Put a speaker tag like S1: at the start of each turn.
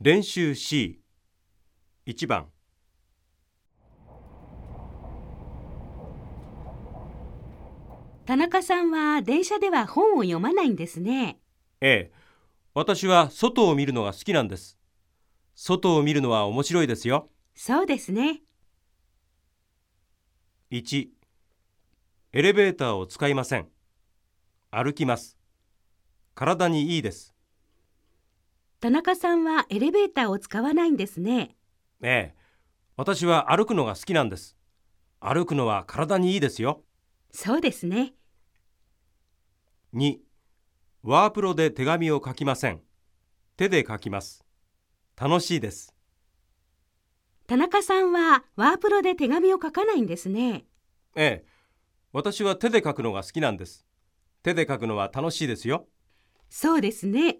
S1: 練習 C1 番。
S2: 田中さんは電車では本を読まないんですね。
S1: ええ。私は外を見るのが好きなんです。外を見るのは面白いですよ。
S2: そうですね。
S1: 1エレベーターを使いません。歩きます。体にいいです
S2: 田中さんはエレベーターを使わないんですね。
S1: ええ。私は歩くのが好きなんです。歩くのは体にいいですよ。
S2: そうですね。
S1: 2ワープロで手紙を書きません。手で書きます。楽しいです。
S2: 田中さんはワープロで手紙を書かないんですね。
S1: ええ。私は手で書くのが好きなんです。手で書くのは楽しいですよ。
S2: そうですね。